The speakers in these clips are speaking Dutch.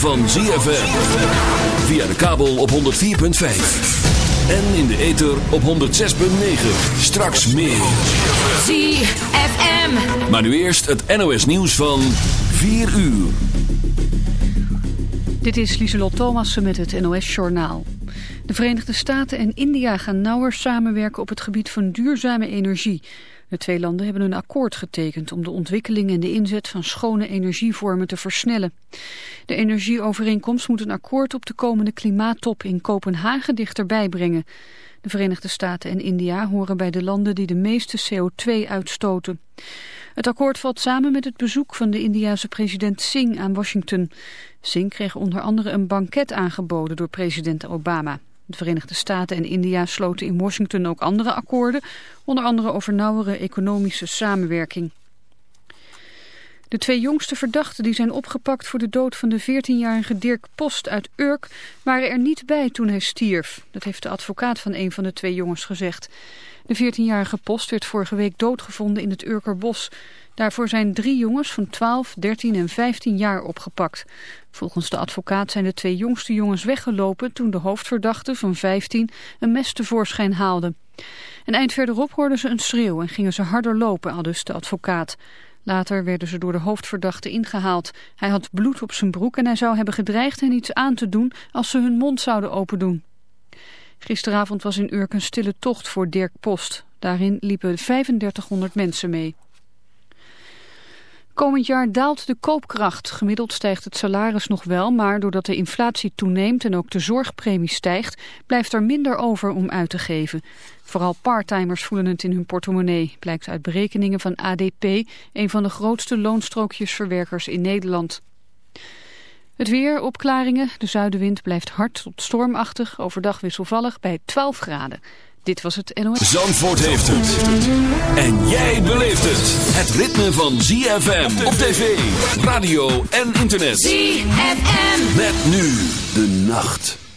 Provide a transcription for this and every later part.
van ZFM. Via de kabel op 104.5. En in de ether op 106.9. Straks meer. ZFM. Maar nu eerst het NOS nieuws van 4 uur. Dit is Lieselot Thomassen met het NOS-journaal. De Verenigde Staten en India gaan nauwer samenwerken op het gebied van duurzame energie. De twee landen hebben een akkoord getekend om de ontwikkeling en de inzet van schone energievormen te versnellen. De energieovereenkomst moet een akkoord op de komende klimaattop in Kopenhagen dichterbij brengen. De Verenigde Staten en India horen bij de landen die de meeste CO2 uitstoten. Het akkoord valt samen met het bezoek van de Indiase president Singh aan Washington. Singh kreeg onder andere een banket aangeboden door president Obama. De Verenigde Staten en India sloten in Washington ook andere akkoorden, onder andere over nauwere economische samenwerking. De twee jongste verdachten die zijn opgepakt voor de dood van de 14-jarige Dirk Post uit Urk waren er niet bij toen hij stierf. Dat heeft de advocaat van een van de twee jongens gezegd. De 14-jarige Post werd vorige week doodgevonden in het Urkerbos. Daarvoor zijn drie jongens van 12, 13 en 15 jaar opgepakt. Volgens de advocaat zijn de twee jongste jongens weggelopen toen de hoofdverdachte van 15 een mes tevoorschijn haalde. Een eind verderop hoorden ze een schreeuw en gingen ze harder lopen, aldus de advocaat. Later werden ze door de hoofdverdachte ingehaald. Hij had bloed op zijn broek en hij zou hebben gedreigd hen iets aan te doen als ze hun mond zouden opendoen. Gisteravond was in Urk een stille tocht voor Dirk Post. Daarin liepen 3500 mensen mee. Komend jaar daalt de koopkracht. Gemiddeld stijgt het salaris nog wel, maar doordat de inflatie toeneemt en ook de zorgpremie stijgt, blijft er minder over om uit te geven. Vooral parttimers voelen het in hun portemonnee, blijkt uit berekeningen van ADP, een van de grootste loonstrookjesverwerkers in Nederland. Het weer, opklaringen, de zuidenwind blijft hard tot stormachtig, overdag wisselvallig bij 12 graden. Dit was het NOS. Zandvoort heeft het. En jij beleeft het. Het ritme van ZFM op tv, radio en internet. ZFM. Met nu de nacht.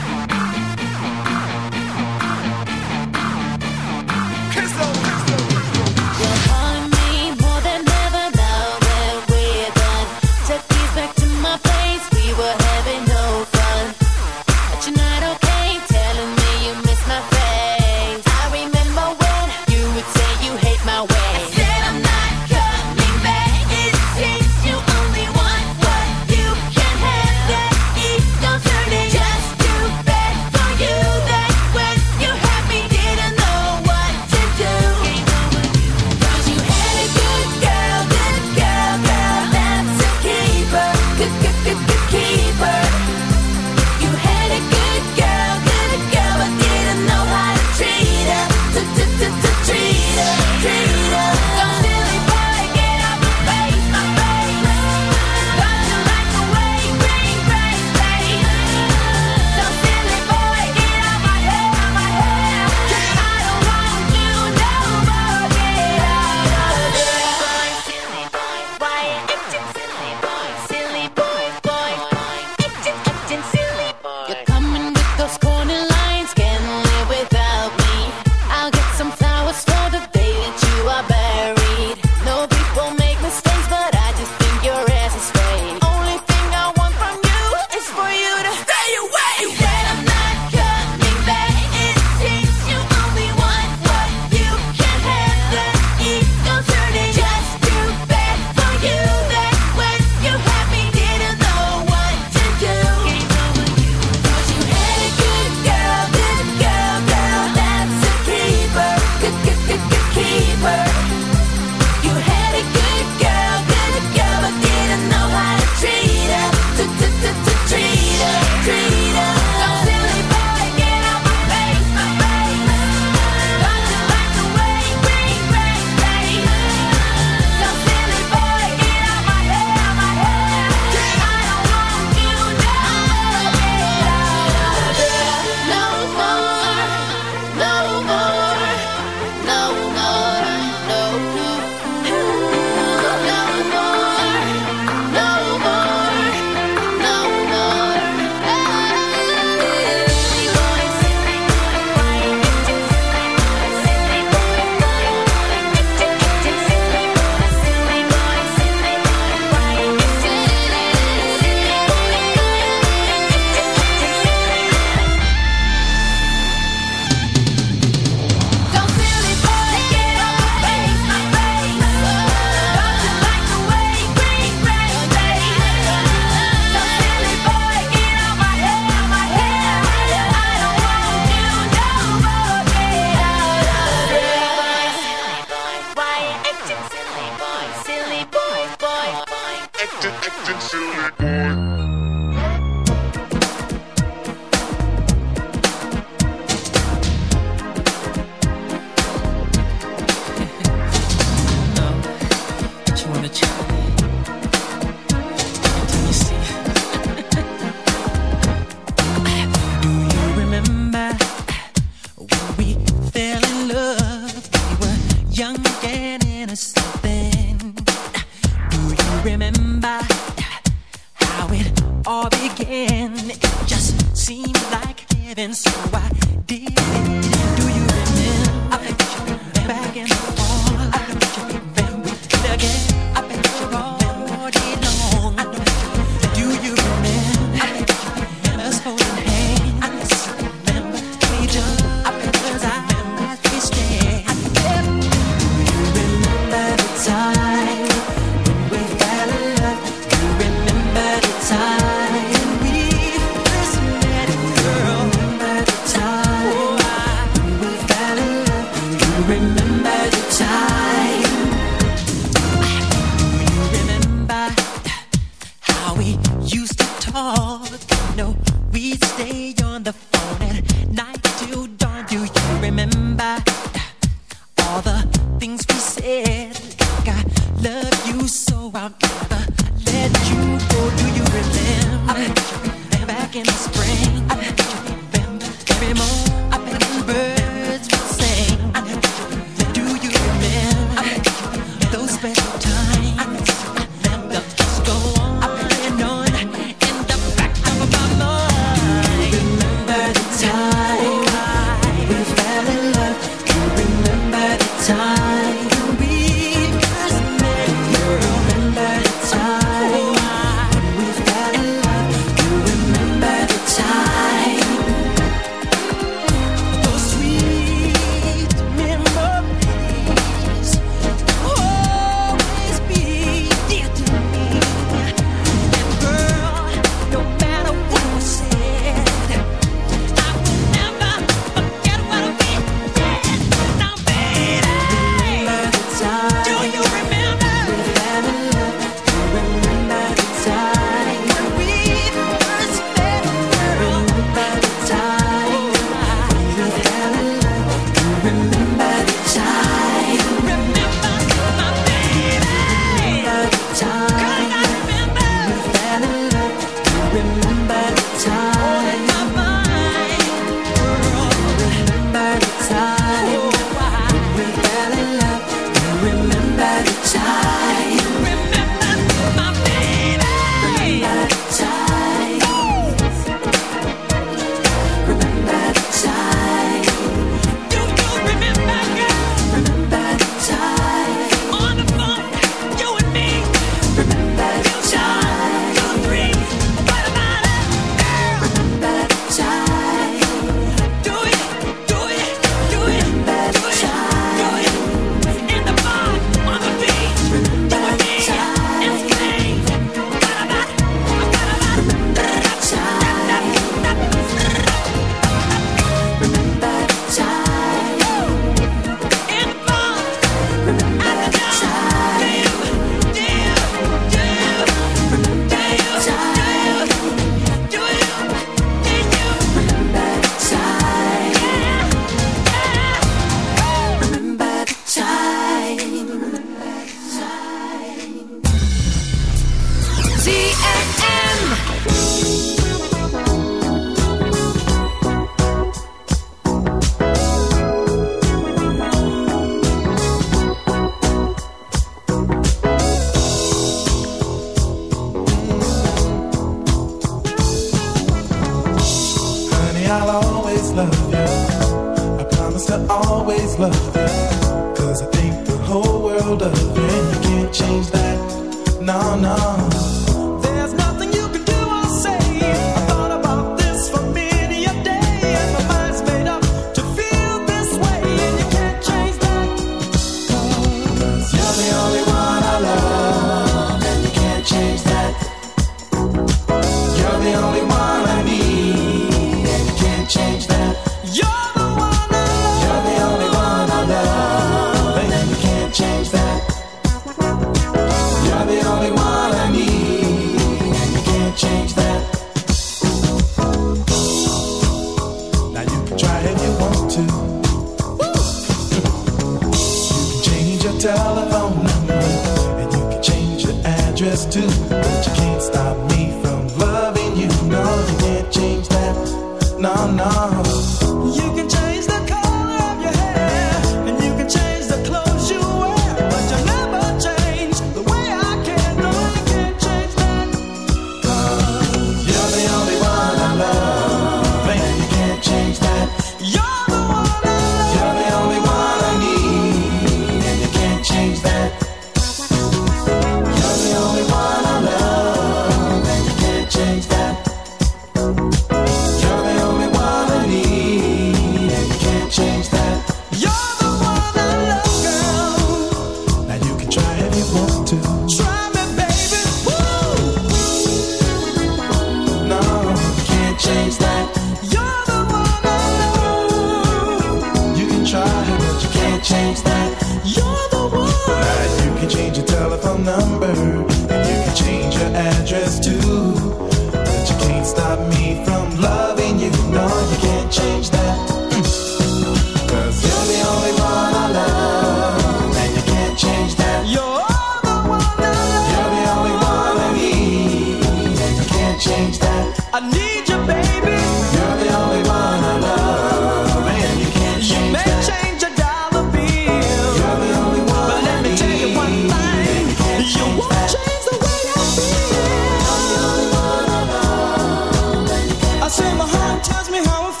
Say my heart tells me how I feel.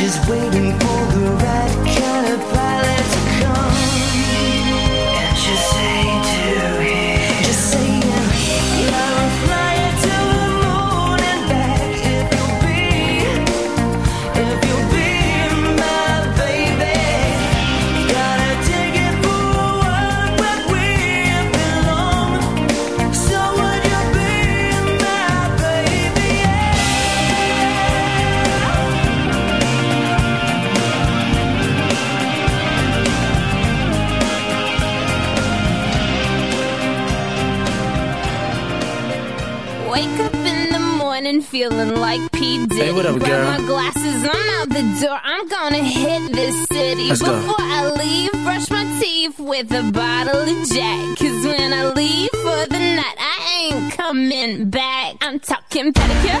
just wait. Let's Before. I leave, brush my teeth with a bottle of Jack. Cause when I leave for the night, I ain't coming back. I'm talking pedicure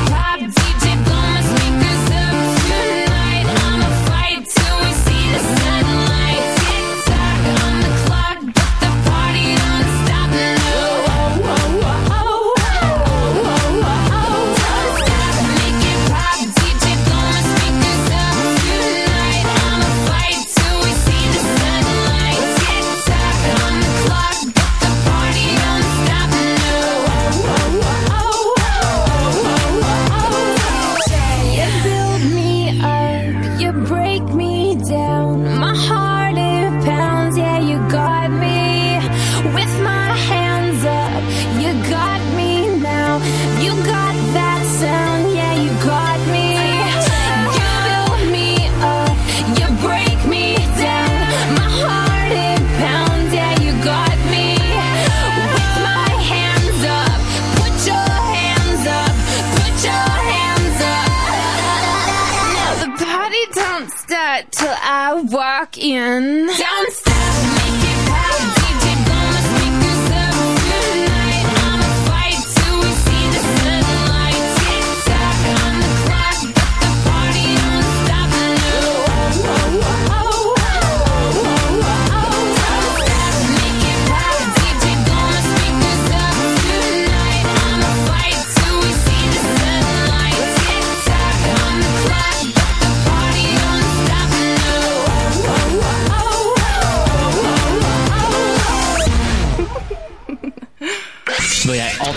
In. Don't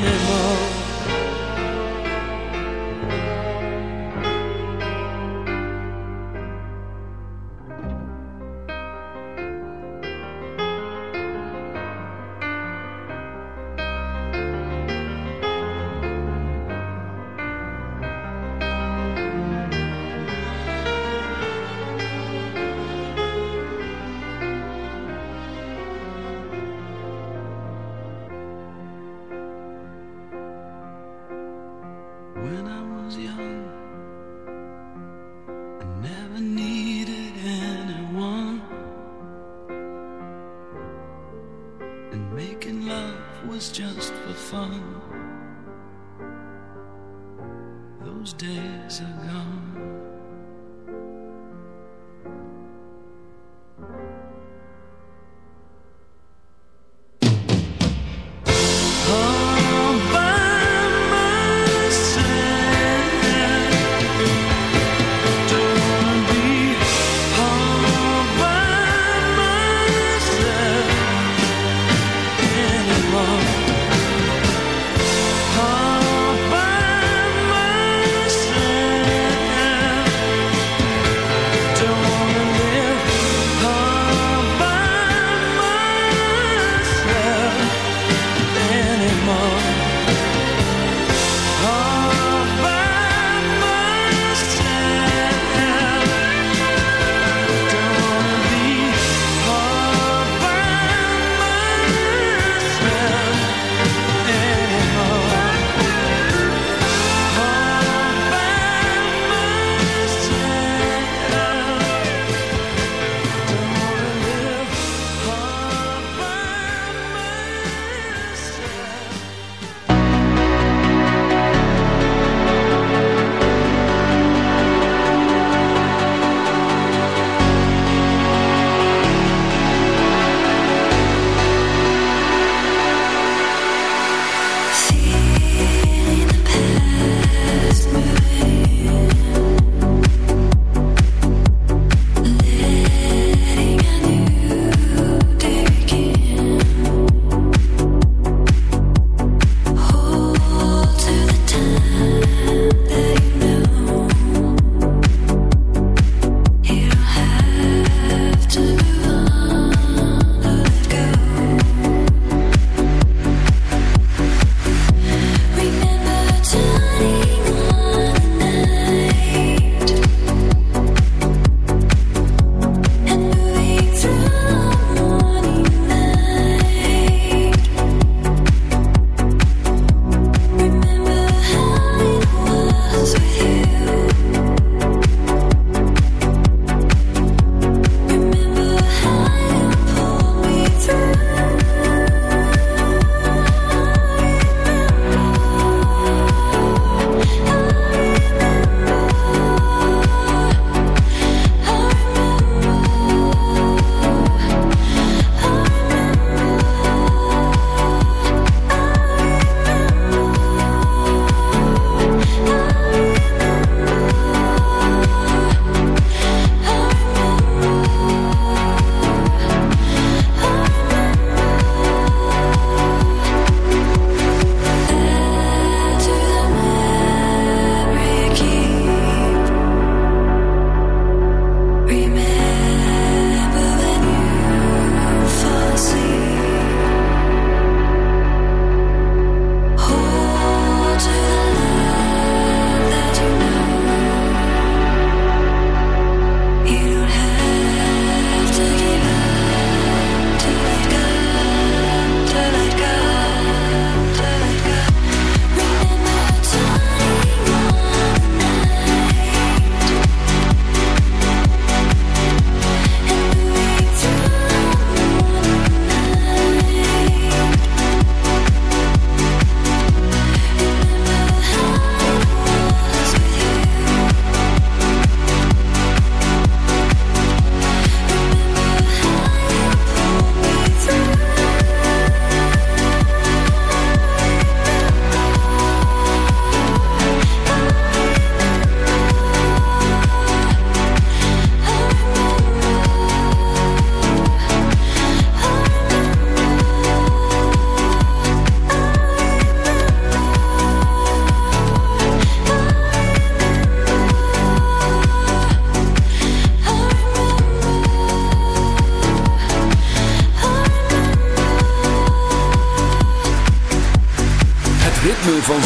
minute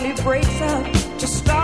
finally breaks up. Just stop.